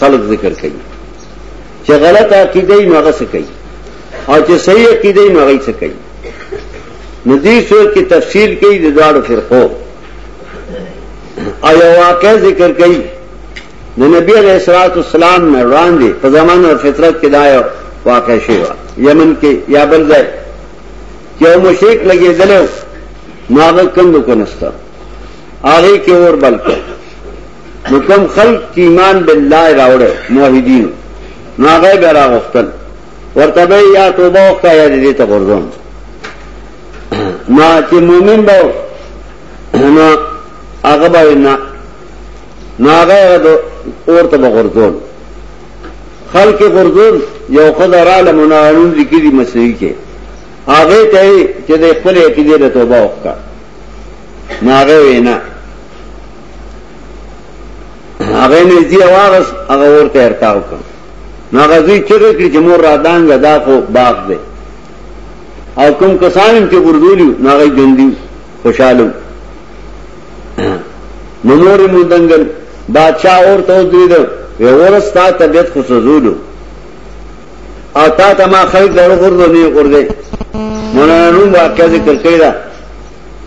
خلق ذکر کوي چې غلط عقیده یې نوغه څه کوي او چې صحیح عقیده یې نوغه څه کوي نو دې سور کې تفصیل کوي د دواړو فرقو او یو واقع ذکر کوي د نبی علیہ الصلوۃ والسلام نه وړاندې په زمانه او فطرت کې دا یو واقع شوی و یمن کې یا بل ځای چې یو مشرک لګېدل نو هغه کندو کنسته هغه کې اور بل کړ نو کوم خلق چې ایمان بالله راوړو موحدینو نو هغه به راغختل ورته به یا توبه وکړه یا دې ته ورځون ما چې مؤمن به نو هغه به نه نو هغه به اورته به ورځون خلق ورځون یو خدای را لمنانون ذکری مسیح کې هغه ته چې د خپل عقیده له توبه وکړه نو هغه وینا هغه نه دی واغس هغه ورته ارتاو کړ نو هغه دوی چې کړی چې مور را دانګ دا خو باغ دی او کوم کسان چې ګردولی نو هغه ژوندۍ خوشاله نو مور مو دنګل بادشاہ اور ته درید وی ورستا طبیعت خو سزولو او تا ته ما خرید لرو غردو نه غردې مولانا نوم واقعا ذکر کړی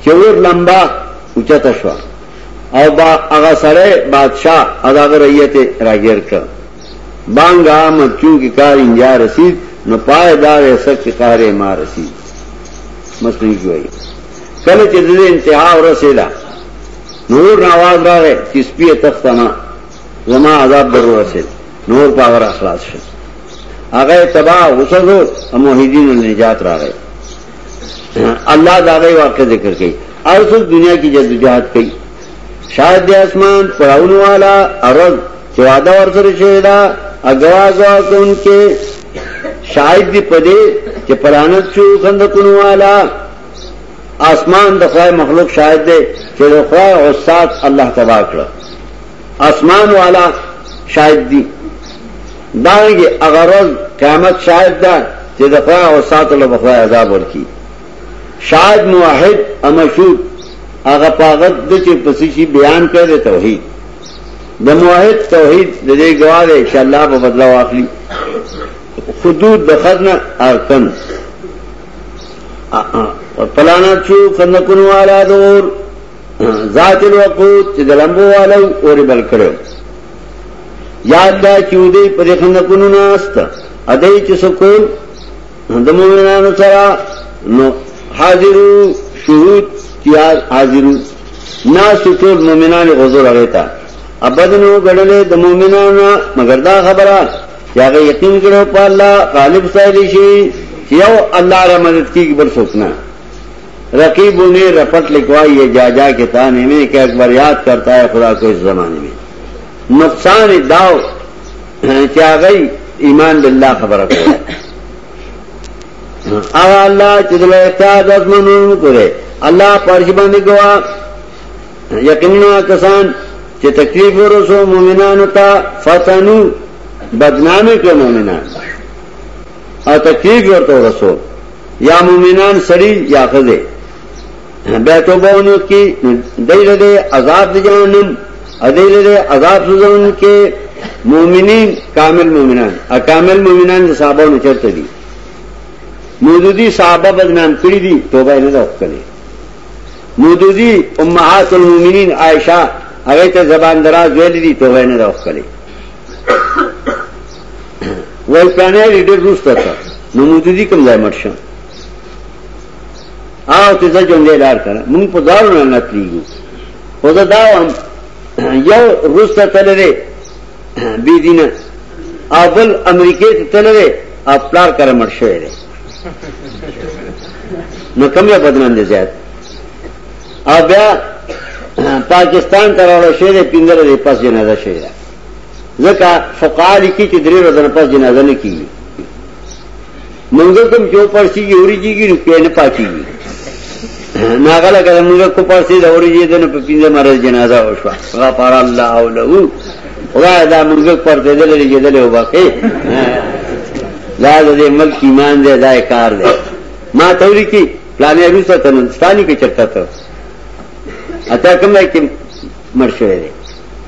چې اور لمبا اوچته شو او با هغه سره بادشاہ ادا غریت راګیر کړ بانګ آمد چونکه کار انجا رسید نو پای دا وسه چې قهر ما رسید مسلمان جوړي کله چې د انتها ورسېلا نور نواز راغې چې سپیه تختما زما عذاب در ورسېد نور پاور اخلاص شو هغه تبا وسلو موحدین النجات راغې الله دا غي واقع ذکر کوي او څو دنیا کې جدوجہد کوي شاید د اسمان پراونو والا ارض چې وعده ورسره شوی دا اګوازا کون کې شاید دی پدې چې پرانت شو خندقونو والا اسمان د خدای مخلوق شاید دی چې د خدای او سات الله تبارک اسمان والا شاید دی دارنګه هغه ورځ قیامت شاهد ده چې د خدای او ساتو له بخوای عذاب ورکی شاهد موحد امشود هغه پاغت د چې پسیشي بیان کړي د توحید د موحد توحید د دې ګواه دی چې الله په بدلا واخلي حدود د خزنه ارکن پلانا چو خندقون والا دور ذات الوقود چې د لمبو والو اور بل کړو یاد دا چې دوی په دې خندقونو ناست ادې چې سکول د مومنانو سره نو حاضرو شهود چې حاضرو ناس ټول مومنان غزور هغه ته ابدنو غړلې د مومنانو مگر دا خبره چې هغه یقین کړو په الله غالب سایلی شي یو الله را مدد کیږي بل څوک نه رقیب نے رپٹ لکھوائی ہے جا جا کے تانے میں کہ اکبر یاد کرتا ہے خدا کو اس زمانے میں نقصان داؤ کیا گئی ایمان باللہ خبر کو او اللہ چدل اختیار ازمن ان کو رے اللہ پرش بند گوا یقینا کسان چې تکلیف ورسو مؤمنانو ته فتنو بدنامي کړو مؤمنان او تکلیف ورته ورسو یا مومنان سړی یا خزه بیا توبه ونو کی دایله ده عذاب دی جهنم ادایله ده عذاب سوزون کې مومنین کامل مومنان ا کامل مومنان د صحابه نو چرته دي مودودی صحابه بدنام کړی دي توبه نه وکړي مودودی امهات المؤمنین عائشه هغه ته زبان دراز ویل دي توبه نه وکړي وای پلانه لري ډېر روسته تا نو مودودي کوم ځای مرشه او ته ځه جون دې لار کړه مونږ په دارو نه نتلیږو خو دا دا یو روسته تلره بی دینه او بل امریکې ته تلره خپل کار مرشه لري نو کوم یو بدنام دي زیات او بیا پاکستان ته راوړل شوی دی پنځه ورځې پس جنازه شوی دی ځکه فقال کی چې درې ورځې نه پس جنازه نه کیږي مونږ کوم جو پرسی یوري جیږي نو په نه پاتېږي ناغله کله مونږ کو پرسی د اوري جې دنه په پینځه مرز جنازه وشو غفر الله او له خدای دا مونږ پر دې دلې جې دلې وبخې دا دې ملک ایمان دې دای کار دې ما توري کی پلانې روسه تنستانی کې چرته ته اته کومه کې مرشه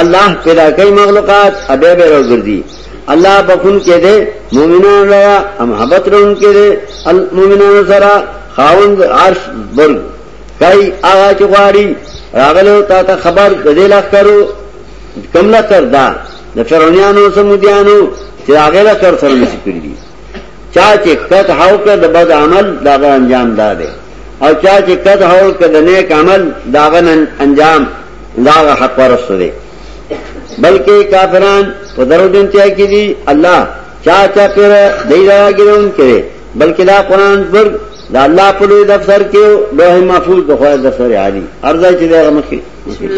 الله پیدا کوي مخلوقات ابه به راځي الله بخون کې دې مؤمنان را هم محبت رون کې دې المؤمنان سره خاوند عرش بر کای هغه چې غواړي راغلو تا ته خبر دې لخ کرو کوم لخر دا د فرعونانو سمودیانو چې هغه لخر سره نشي کړی چا چې کته هاو کړ د بد عمل داغه انجام دا دی او چا چې کته هاو کړ د نیک عمل داغه انجام داغه حق ورسره دی بلکې کافران په درو دین ته کې دي الله چا چا پر دی راګرون کړي بلکې دا قران پر دا الله په لوی دفتر کې له محفوظ د خدای دفتر عالی ارزه چې دا مخکې